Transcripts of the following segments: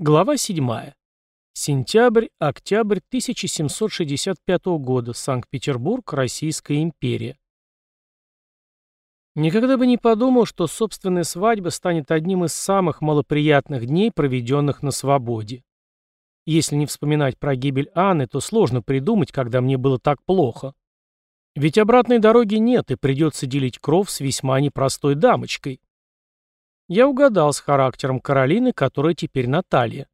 Глава 7. Сентябрь-октябрь 1765 года. Санкт-Петербург, Российская империя. Никогда бы не подумал, что собственная свадьба станет одним из самых малоприятных дней, проведенных на свободе. Если не вспоминать про гибель Анны, то сложно придумать, когда мне было так плохо. Ведь обратной дороги нет, и придется делить кров с весьма непростой дамочкой. Я угадал с характером Каролины, которая теперь Наталья.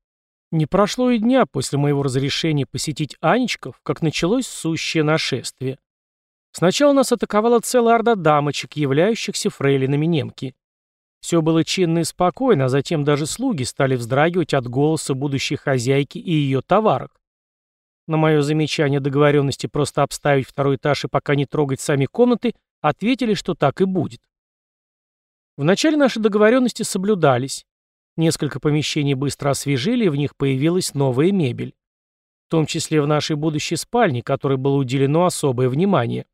Не прошло и дня после моего разрешения посетить Анечков, как началось сущее нашествие. Сначала нас атаковала целая орда дамочек, являющихся фрейлинами немки. Все было чинно и спокойно, а затем даже слуги стали вздрагивать от голоса будущей хозяйки и ее товарок. На мое замечание договоренности просто обставить второй этаж и пока не трогать сами комнаты, ответили, что так и будет. Вначале наши договоренности соблюдались. Несколько помещений быстро освежили, и в них появилась новая мебель. В том числе в нашей будущей спальне, которой было уделено особое внимание.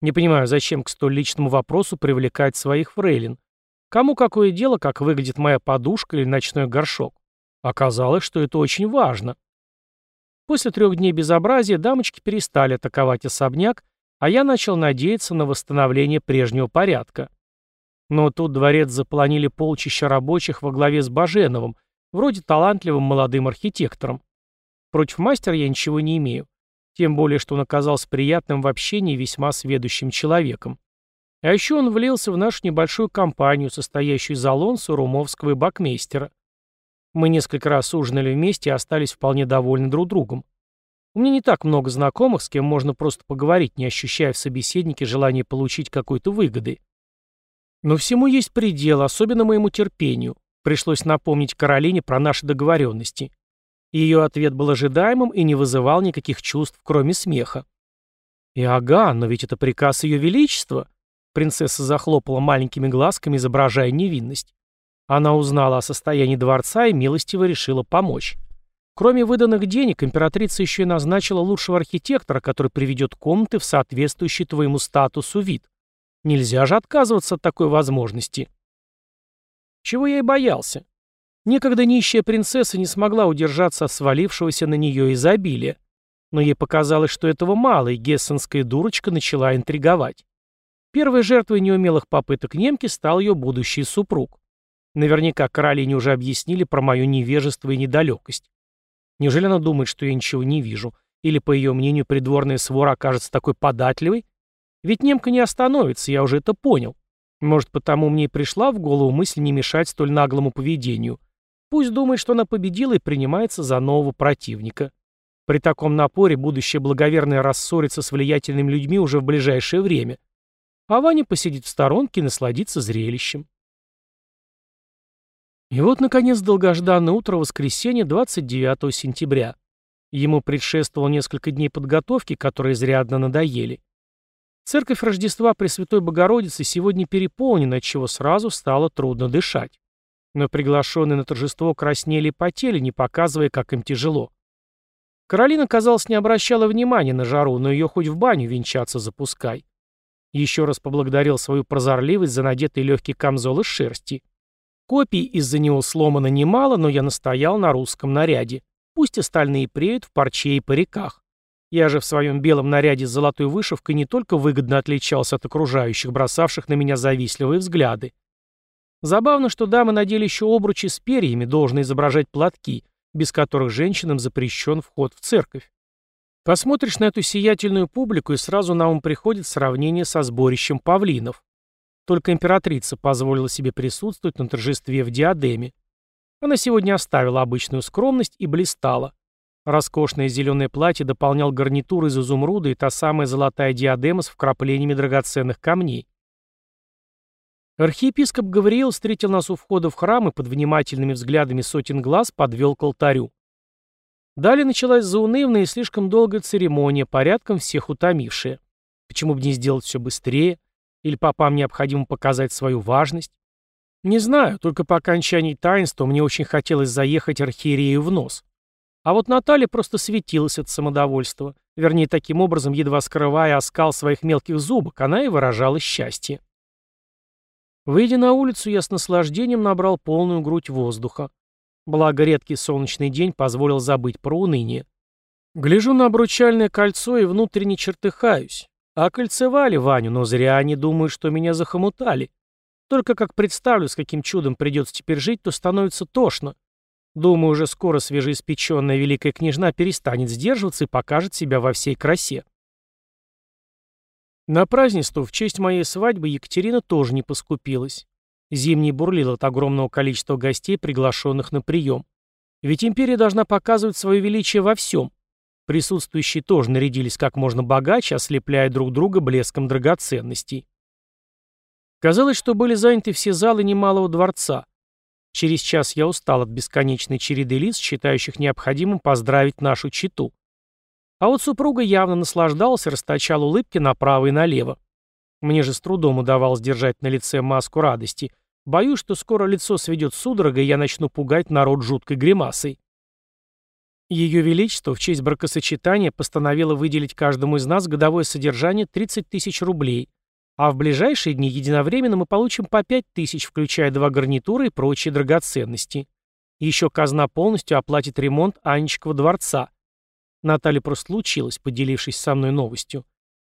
Не понимаю, зачем к столь личному вопросу привлекать своих фрейлин. Кому какое дело, как выглядит моя подушка или ночной горшок? Оказалось, что это очень важно. После трех дней безобразия дамочки перестали атаковать особняк, а я начал надеяться на восстановление прежнего порядка. Но тут дворец заполонили полчища рабочих во главе с Баженовым, вроде талантливым молодым архитектором. Против мастера я ничего не имею. Тем более, что он оказался приятным в общении весьма сведущим человеком. А еще он влился в нашу небольшую компанию, состоящую из Алонсо, Румовского и Бакмейстера. Мы несколько раз ужинали вместе и остались вполне довольны друг другом. У меня не так много знакомых, с кем можно просто поговорить, не ощущая в собеседнике желания получить какой-то выгоды. Но всему есть предел, особенно моему терпению. Пришлось напомнить Каролине про наши договоренности. Ее ответ был ожидаемым и не вызывал никаких чувств, кроме смеха. «И ага, но ведь это приказ Ее Величества!» Принцесса захлопала маленькими глазками, изображая невинность. Она узнала о состоянии дворца и милостиво решила помочь. Кроме выданных денег, императрица еще и назначила лучшего архитектора, который приведет комнаты в соответствующий твоему статусу вид. Нельзя же отказываться от такой возможности. Чего я и боялся. Некогда нищая принцесса не смогла удержаться от свалившегося на нее изобилия. Но ей показалось, что этого мало, и гессенская дурочка начала интриговать. Первой жертвой неумелых попыток немки стал ее будущий супруг. Наверняка Каролине уже объяснили про мое невежество и недалекость. Неужели она думает, что я ничего не вижу? Или, по ее мнению, придворная свора окажется такой податливой, ведь немка не остановится, я уже это понял. Может, потому мне и пришла в голову мысль не мешать столь наглому поведению. Пусть думает, что она победила и принимается за нового противника. При таком напоре будущее благоверное рассорится с влиятельными людьми уже в ближайшее время. А Ваня посидит в сторонке и насладится зрелищем. И вот, наконец, долгожданное утро воскресенья 29 сентября. Ему предшествовало несколько дней подготовки, которые изрядно надоели. Церковь Рождества Пресвятой Богородицы сегодня переполнена, отчего сразу стало трудно дышать. Но приглашенные на торжество краснели и потели, не показывая, как им тяжело. Каролина, казалось, не обращала внимания на жару, но ее хоть в баню венчаться запускай. Еще раз поблагодарил свою прозорливость за надетый легкий камзол из шерсти. Копий из-за него сломано немало, но я настоял на русском наряде. Пусть остальные преют в парче и париках. Я же в своем белом наряде с золотой вышивкой не только выгодно отличался от окружающих, бросавших на меня завистливые взгляды. Забавно, что дамы надели еще обручи с перьями, должны изображать платки, без которых женщинам запрещен вход в церковь. Посмотришь на эту сиятельную публику, и сразу на ум приходит сравнение со сборищем павлинов. Только императрица позволила себе присутствовать на торжестве в диадеме. Она сегодня оставила обычную скромность и блистала. Роскошное зеленое платье дополнял гарнитур из изумруда и та самая золотая диадема с вкраплениями драгоценных камней. Архиепископ Гавриил встретил нас у входа в храм и под внимательными взглядами сотен глаз подвел к алтарю. Далее началась заунывная и слишком долгая церемония, порядком всех утомившая. Почему бы не сделать все быстрее? Или попам необходимо показать свою важность? Не знаю, только по окончании таинства мне очень хотелось заехать архиерею в нос. А вот Наталья просто светилась от самодовольства. Вернее, таким образом, едва скрывая оскал своих мелких зубок, она и выражала счастье. Выйдя на улицу, я с наслаждением набрал полную грудь воздуха. Благо редкий солнечный день позволил забыть про уныние. Гляжу на обручальное кольцо и внутренне чертыхаюсь. Окольцевали Ваню, но зря они думают, что меня захомутали. Только как представлю, с каким чудом придется теперь жить, то становится тошно. Думаю, уже скоро свежеиспеченная великая княжна перестанет сдерживаться и покажет себя во всей красе. На празднество в честь моей свадьбы Екатерина тоже не поскупилась. Зимний бурлил от огромного количества гостей, приглашенных на прием. Ведь империя должна показывать свое величие во всем. Присутствующие тоже нарядились как можно богаче, ослепляя друг друга блеском драгоценностей. Казалось, что были заняты все залы немалого дворца. Через час я устал от бесконечной череды лиц, считающих необходимым поздравить нашу читу. А вот супруга явно наслаждалась и расточал улыбки направо и налево. Мне же с трудом удавалось держать на лице маску радости. Боюсь, что скоро лицо сведет судорога, и я начну пугать народ жуткой гримасой. Ее Величество в честь бракосочетания постановило выделить каждому из нас годовое содержание 30 тысяч рублей, а в ближайшие дни единовременно мы получим по 5 тысяч, включая два гарнитура и прочие драгоценности. Еще казна полностью оплатит ремонт Анечкова дворца. Наталья просто случилась, поделившись со мной новостью.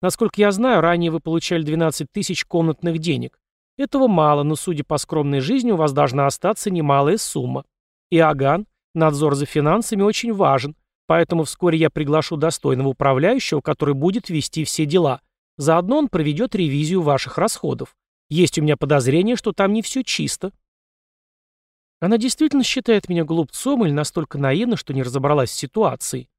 Насколько я знаю, ранее вы получали 12 тысяч комнатных денег. Этого мало, но, судя по скромной жизни, у вас должна остаться немалая сумма. Иоганн, Надзор за финансами очень важен, поэтому вскоре я приглашу достойного управляющего, который будет вести все дела. Заодно он проведет ревизию ваших расходов. Есть у меня подозрение, что там не все чисто. Она действительно считает меня глупцом или настолько наивна, что не разобралась в ситуации.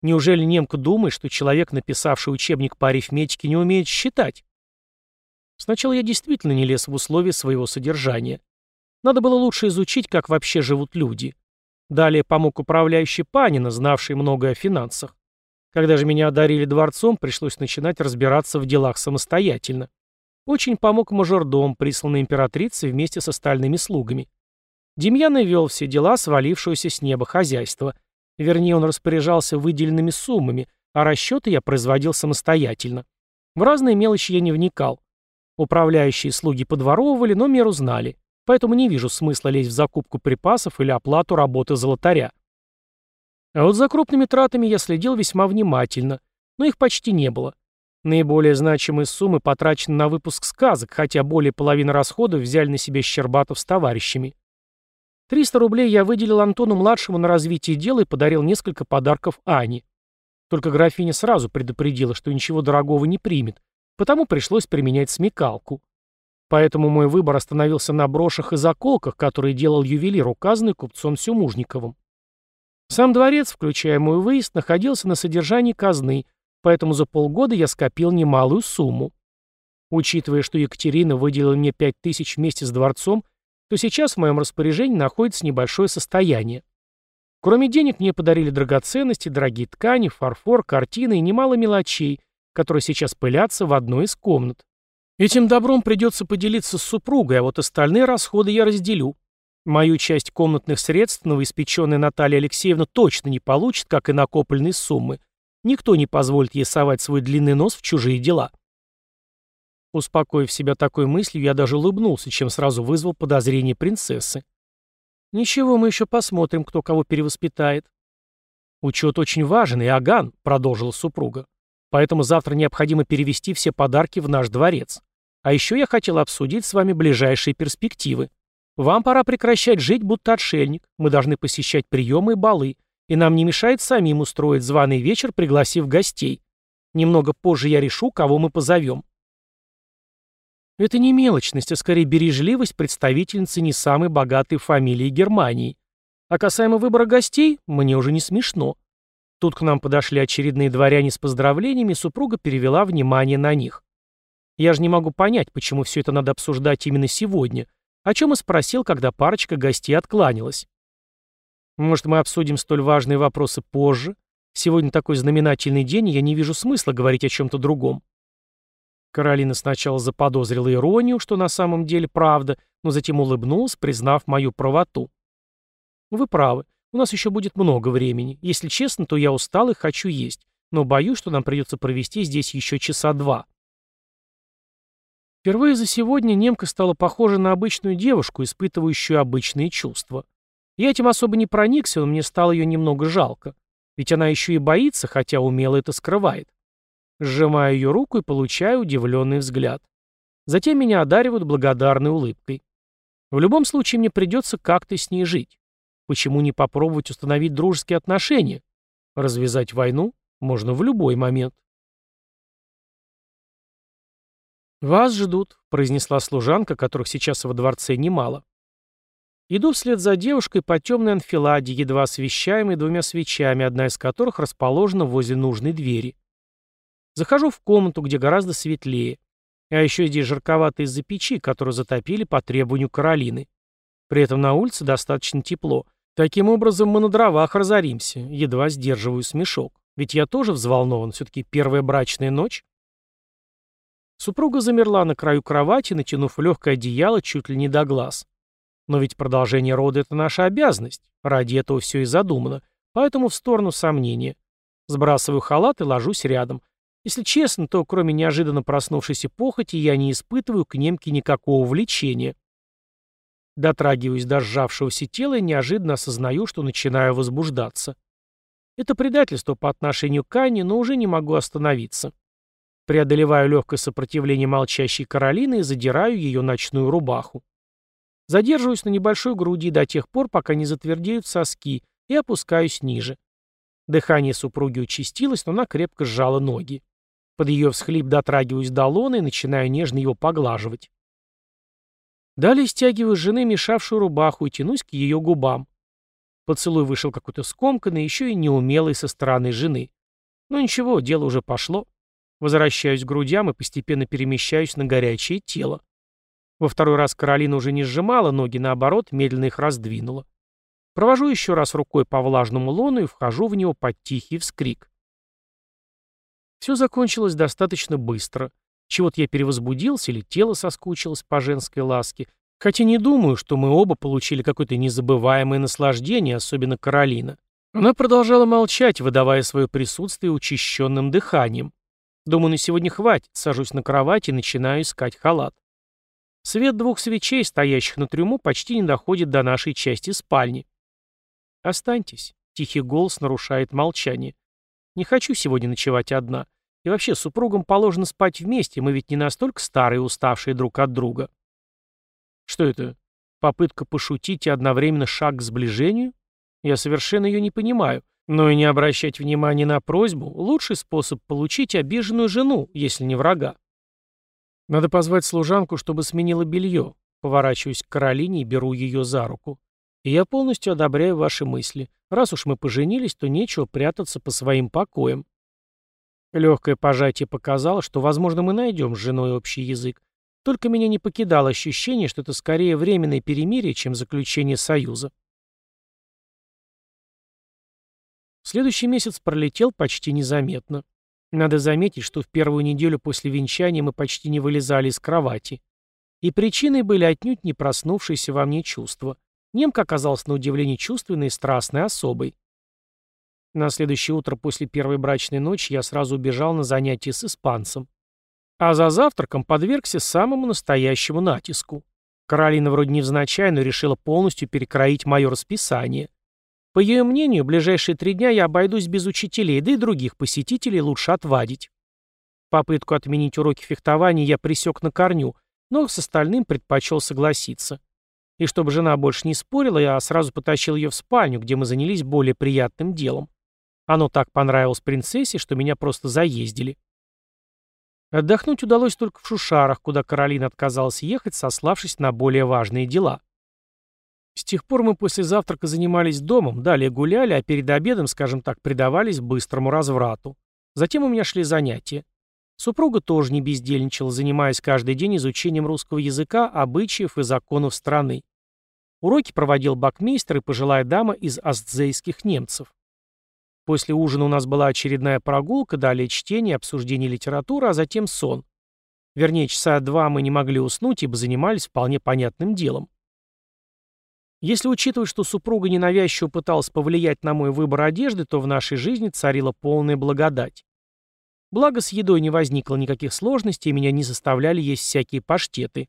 Неужели немка думает, что человек, написавший учебник по арифметике, не умеет считать? Сначала я действительно не лез в условия своего содержания. Надо было лучше изучить, как вообще живут люди. Далее помог управляющий Панина, знавший много о финансах. Когда же меня одарили дворцом, пришлось начинать разбираться в делах самостоятельно. Очень помог мажордом, присланный императрицей вместе с остальными слугами. Демьян и вел все дела свалившегося с неба хозяйства. Вернее, он распоряжался выделенными суммами, а расчеты я производил самостоятельно. В разные мелочи я не вникал. Управляющие слуги подворовывали, но меру знали поэтому не вижу смысла лезть в закупку припасов или оплату работы золотаря. А вот за крупными тратами я следил весьма внимательно, но их почти не было. Наиболее значимые суммы потрачены на выпуск сказок, хотя более половины расходов взяли на себя Щербатов с товарищами. 300 рублей я выделил Антону-младшему на развитие дела и подарил несколько подарков Ане. Только графиня сразу предупредила, что ничего дорогого не примет, потому пришлось применять смекалку. Поэтому мой выбор остановился на брошах и заколках, которые делал ювелир, указанный купцом Сюмужниковым. Сам дворец, включая мой выезд, находился на содержании казны, поэтому за полгода я скопил немалую сумму. Учитывая, что Екатерина выделила мне пять тысяч вместе с дворцом, то сейчас в моем распоряжении находится небольшое состояние. Кроме денег мне подарили драгоценности, дорогие ткани, фарфор, картины и немало мелочей, которые сейчас пылятся в одной из комнат. Этим добром придется поделиться с супругой, а вот остальные расходы я разделю. Мою часть комнатных средств новоиспеченная Наталья Алексеевна точно не получит, как и накопленные суммы. Никто не позволит ей совать свой длинный нос в чужие дела. Успокоив себя такой мыслью, я даже улыбнулся, чем сразу вызвал подозрение принцессы. «Ничего, мы еще посмотрим, кто кого перевоспитает». «Учет очень важен, Иоганн», — продолжила супруга. «Поэтому завтра необходимо перевести все подарки в наш дворец. А еще я хотел обсудить с вами ближайшие перспективы. Вам пора прекращать жить, будто отшельник. Мы должны посещать приемы и балы. И нам не мешает самим устроить званый вечер, пригласив гостей. Немного позже я решу, кого мы позовем. Это не мелочность, а скорее бережливость представительницы не самой богатой фамилии Германии. А касаемо выбора гостей, мне уже не смешно. Тут к нам подошли очередные дворяне с поздравлениями, и супруга перевела внимание на них. Я же не могу понять, почему все это надо обсуждать именно сегодня, о чем и спросил, когда парочка гостей откланялась. Может, мы обсудим столь важные вопросы позже? Сегодня такой знаменательный день, и я не вижу смысла говорить о чем-то другом. Каролина сначала заподозрила иронию, что на самом деле правда, но затем улыбнулась, признав мою правоту. Вы правы, у нас еще будет много времени. Если честно, то я устал и хочу есть, но боюсь, что нам придется провести здесь еще часа два. Впервые за сегодня немка стала похожа на обычную девушку, испытывающую обычные чувства. Я этим особо не проникся, но мне стало ее немного жалко. Ведь она еще и боится, хотя умело это скрывает. Сжимаю ее руку и получаю удивленный взгляд. Затем меня одаривают благодарной улыбкой. В любом случае мне придется как-то с ней жить. Почему не попробовать установить дружеские отношения? Развязать войну можно в любой момент. «Вас ждут», — произнесла служанка, которых сейчас во дворце немало. Иду вслед за девушкой по темной анфиладе, едва освещаемой двумя свечами, одна из которых расположена возле нужной двери. Захожу в комнату, где гораздо светлее. А еще здесь жарковато из-за печи, которую затопили по требованию Каролины. При этом на улице достаточно тепло. Таким образом мы на дровах разоримся. Едва сдерживаю смешок. Ведь я тоже взволнован. Все-таки первая брачная ночь. Супруга замерла на краю кровати, натянув легкое одеяло чуть ли не до глаз. Но ведь продолжение рода — это наша обязанность. Ради этого все и задумано. Поэтому в сторону сомнения. Сбрасываю халат и ложусь рядом. Если честно, то кроме неожиданно проснувшейся похоти я не испытываю к немке никакого влечения. Дотрагиваюсь до сжавшегося тела и неожиданно осознаю, что начинаю возбуждаться. Это предательство по отношению к Анне, но уже не могу остановиться. Преодолеваю легкое сопротивление молчащей Каролины и задираю ее ночную рубаху. Задерживаюсь на небольшой груди до тех пор, пока не затвердеют соски, и опускаюсь ниже. Дыхание супруги участилось, но она крепко сжала ноги. Под ее всхлип дотрагиваюсь до лона и начинаю нежно его поглаживать. Далее стягиваю жены мешавшую рубаху и тянусь к ее губам. Поцелуй вышел какой-то скомканный, еще и неумелый со стороны жены. Но ничего, дело уже пошло. Возвращаюсь к грудям и постепенно перемещаюсь на горячее тело. Во второй раз Каролина уже не сжимала ноги, наоборот, медленно их раздвинула. Провожу еще раз рукой по влажному лону и вхожу в него под тихий вскрик. Все закончилось достаточно быстро. Чего-то я перевозбудился или тело соскучилось по женской ласке. Хотя не думаю, что мы оба получили какое-то незабываемое наслаждение, особенно Каролина. Она продолжала молчать, выдавая свое присутствие учащенным дыханием. Думаю, на сегодня хватит. Сажусь на кровать и начинаю искать халат. Свет двух свечей, стоящих на трюму, почти не доходит до нашей части спальни. «Останьтесь», — тихий голос нарушает молчание. Не хочу сегодня ночевать одна. И вообще, супругам положено спать вместе, мы ведь не настолько старые уставшие друг от друга. Что это? Попытка пошутить и одновременно шаг к сближению? Я совершенно ее не понимаю. Но и не обращать внимания на просьбу – лучший способ получить обиженную жену, если не врага. Надо позвать служанку, чтобы сменила белье. Поворачиваюсь к Каролине и беру ее за руку. И я полностью одобряю ваши мысли. Раз уж мы поженились, то нечего прятаться по своим покоям. Легкое пожатие показало, что, возможно, мы найдем с женой общий язык. Только меня не покидало ощущение, что это скорее временное перемирие, чем заключение союза. Следующий месяц пролетел почти незаметно. Надо заметить, что в первую неделю после венчания мы почти не вылезали из кровати. И причиной были отнюдь не проснувшиеся во мне чувства. Немка оказалась на удивление чувственной и страстной особой. На следующее утро после первой брачной ночи я сразу убежал на занятия с испанцем. А за завтраком подвергся самому настоящему натиску. Каролина вроде невзначай, но решила полностью перекроить мое расписание. По ее мнению, ближайшие три дня я обойдусь без учителей, да и других посетителей лучше отвадить. Попытку отменить уроки фехтования я присек на корню, но с остальным предпочел согласиться. И чтобы жена больше не спорила, я сразу потащил ее в спальню, где мы занялись более приятным делом. Оно так понравилось принцессе, что меня просто заездили. Отдохнуть удалось только в Шушарах, куда Каролина отказалась ехать, сославшись на более важные дела. С тех пор мы после завтрака занимались домом, далее гуляли, а перед обедом, скажем так, предавались быстрому разврату. Затем у меня шли занятия. Супруга тоже не бездельничала, занимаясь каждый день изучением русского языка, обычаев и законов страны. Уроки проводил бакмейстер и пожилая дама из астзейских немцев. После ужина у нас была очередная прогулка, далее чтение, обсуждение литературы, а затем сон. Вернее, часа два мы не могли уснуть, ибо занимались вполне понятным делом. Если учитывать, что супруга ненавязчиво пыталась повлиять на мой выбор одежды, то в нашей жизни царила полная благодать. Благо, с едой не возникло никаких сложностей, и меня не заставляли есть всякие паштеты.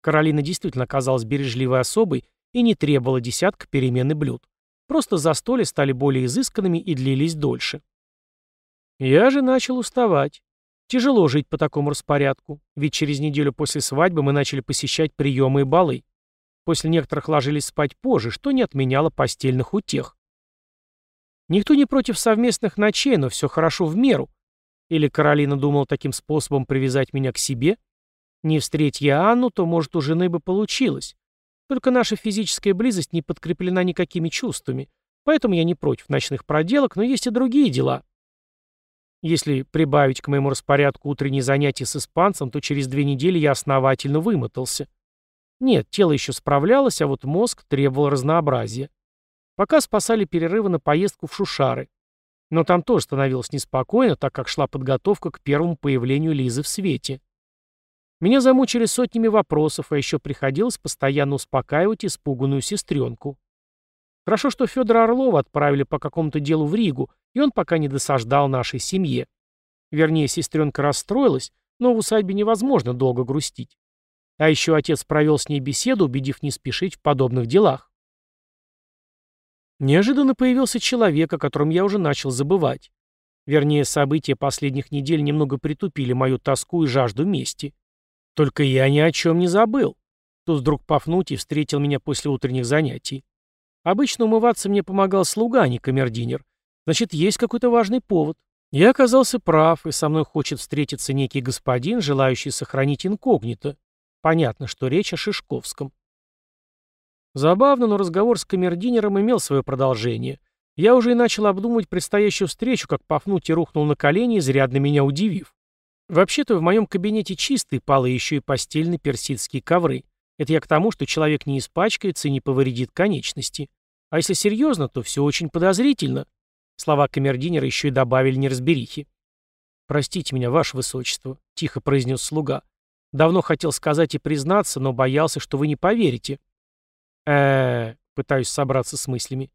Каролина действительно оказалась бережливой особой и не требовала десятка перемены блюд. Просто застолья стали более изысканными и длились дольше. Я же начал уставать. Тяжело жить по такому распорядку, ведь через неделю после свадьбы мы начали посещать приемы и балы. После некоторых ложились спать позже, что не отменяло постельных утех. Никто не против совместных ночей, но все хорошо в меру. Или Каролина думала таким способом привязать меня к себе? Не встреть я Анну, то, может, у жены бы получилось. Только наша физическая близость не подкреплена никакими чувствами, поэтому я не против ночных проделок, но есть и другие дела. Если прибавить к моему распорядку утренние занятия с испанцем, то через две недели я основательно вымотался. Нет, тело еще справлялось, а вот мозг требовал разнообразия. Пока спасали перерывы на поездку в Шушары. Но там тоже становилось неспокойно, так как шла подготовка к первому появлению Лизы в свете. Меня замучили сотнями вопросов, а еще приходилось постоянно успокаивать испуганную сестренку. Хорошо, что Федора Орлова отправили по какому-то делу в Ригу, и он пока не досаждал нашей семье. Вернее, сестренка расстроилась, но в усадьбе невозможно долго грустить. А еще отец провел с ней беседу, убедив не спешить в подобных делах. Неожиданно появился человек, о котором я уже начал забывать. Вернее, события последних недель немного притупили мою тоску и жажду мести. Только я ни о чем не забыл. Тут вдруг Пафнутий встретил меня после утренних занятий. Обычно умываться мне помогал слуга, а не камердинер. Значит, есть какой-то важный повод. Я оказался прав, и со мной хочет встретиться некий господин, желающий сохранить инкогнито. Понятно, что речь о Шишковском. Забавно, но разговор с камердинером имел свое продолжение. Я уже и начал обдумывать предстоящую встречу, как Пафнутий рухнул на колени, изрядно меня удивив. Вообще-то в моем кабинете чистые палы еще и постельные персидские ковры. Это я к тому, что человек не испачкается и не повредит конечности. А если серьезно, то все очень подозрительно. Слова камердинера еще и добавили неразберихи. «Простите меня, ваше высочество», — тихо произнес слуга. «Давно хотел сказать и признаться, но боялся, что вы не поверите». э пытаюсь собраться с мыслями.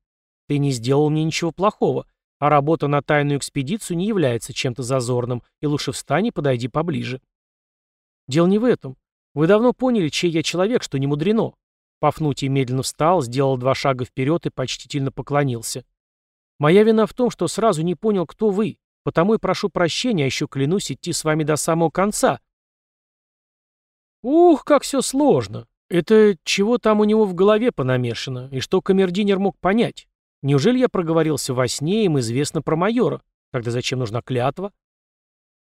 «Ты не сделал мне ничего плохого, а работа на тайную экспедицию не является чем-то зазорным, и лучше встань и подойди поближе». «Дело не в этом. Вы давно поняли, чей я человек, что не мудрено. Пафнутий медленно встал, сделал два шага вперед и почтительно поклонился. Моя вина в том, что сразу не понял, кто вы, потому и прошу прощения, а еще клянусь идти с вами до самого конца. Ух, как все сложно. Это чего там у него в голове понамешано, и что камердинер мог понять? Неужели я проговорился во сне, им известно про майора? Тогда зачем нужна клятва?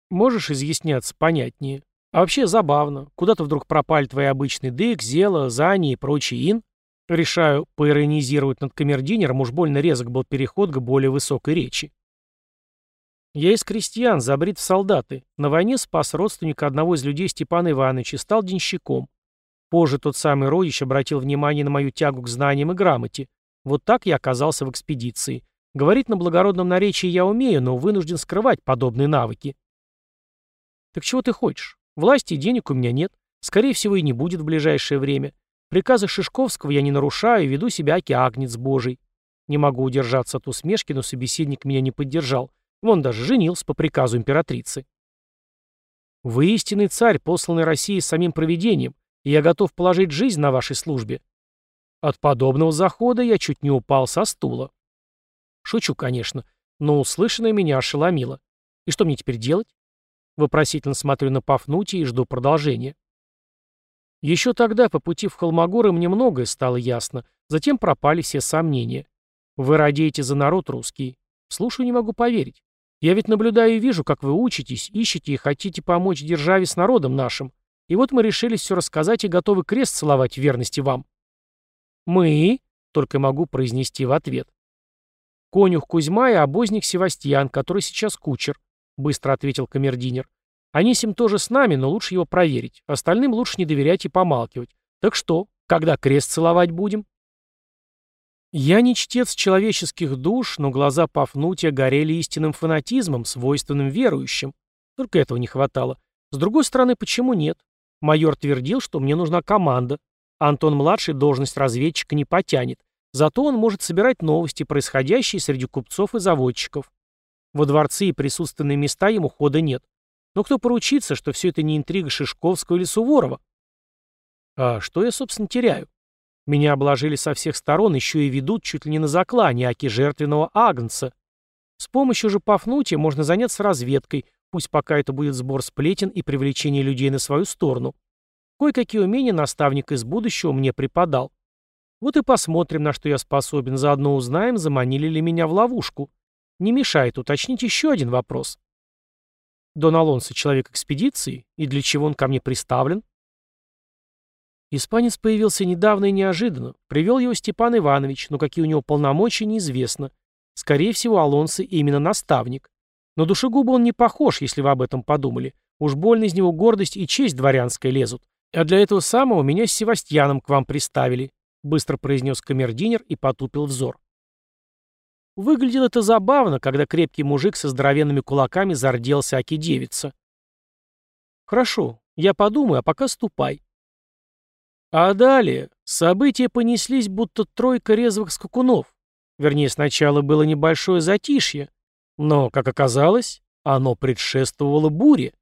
Можешь изъясняться понятнее? А вообще забавно. Куда-то вдруг пропали твои обычные дык, зела, зани и прочий ин. Решаю поиронизировать над камердинером, уж больно резок был переход к более высокой речи. Я из крестьян, забрит в солдаты. На войне спас родственника одного из людей Степана Ивановича, стал денщиком. Позже тот самый родич обратил внимание на мою тягу к знаниям и грамоте. Вот так я оказался в экспедиции. Говорить на благородном наречии я умею, но вынужден скрывать подобные навыки. Так чего ты хочешь? Власти и денег у меня нет. Скорее всего, и не будет в ближайшее время. Приказы Шишковского я не нарушаю и веду себя аки агнец божий. Не могу удержаться от усмешки, но собеседник меня не поддержал. Вон даже женился по приказу императрицы. Вы истинный царь, посланный Россией самим провидением, и я готов положить жизнь на вашей службе. От подобного захода я чуть не упал со стула. Шучу, конечно, но услышанное меня ошеломило. И что мне теперь делать? Вопросительно смотрю на Пафнутия и жду продолжения. Еще тогда, по пути в Холмогоры, мне многое стало ясно. Затем пропали все сомнения. Вы радеете за народ русский. Слушаю, не могу поверить. Я ведь наблюдаю и вижу, как вы учитесь, ищете и хотите помочь державе с народом нашим. И вот мы решились все рассказать и готовы крест целовать верности вам. Мы, только могу произнести в ответ. Конюх Кузьма и обозник Севастьян, который сейчас кучер. — быстро ответил камердинер. «Анисим тоже с нами, но лучше его проверить. Остальным лучше не доверять и помалкивать. Так что, когда крест целовать будем?» Я не чтец человеческих душ, но глаза Пафнутия горели истинным фанатизмом, свойственным верующим. Только этого не хватало. С другой стороны, почему нет? Майор твердил, что мне нужна команда. Антон-младший должность разведчика не потянет. Зато он может собирать новости, происходящие среди купцов и заводчиков. Во дворцы и присутственные места ему хода нет. Но кто поручится, что все это не интрига Шишковского или Суворова? А что я, собственно, теряю? Меня обложили со всех сторон, еще и ведут чуть ли не на заклане аки жертвенного агнца. С помощью же Пафнутия можно заняться разведкой, пусть пока это будет сбор сплетен и привлечение людей на свою сторону. Кое-какие умения наставник из будущего мне преподал. Вот и посмотрим, на что я способен, заодно узнаем, заманили ли меня в ловушку. Не мешает уточнить еще один вопрос. Дон Алонсо человек экспедиции, и для чего он ко мне приставлен? Испанец появился недавно и неожиданно. Привел его Степан Иванович, но какие у него полномочия, неизвестно. Скорее всего, Алонсо именно наставник. Но душегубу он не похож, если вы об этом подумали. Уж больно из него гордость и честь дворянская лезут. А для этого самого меня с Севастьяном к вам приставили, быстро произнес камердинер и потупил взор. Выглядело это забавно, когда крепкий мужик со здоровенными кулаками зарделся аки девица. «Хорошо, я подумаю, а пока ступай». А далее события понеслись, будто тройка резвых скакунов. Вернее, сначала было небольшое затишье, но, как оказалось, оно предшествовало буре.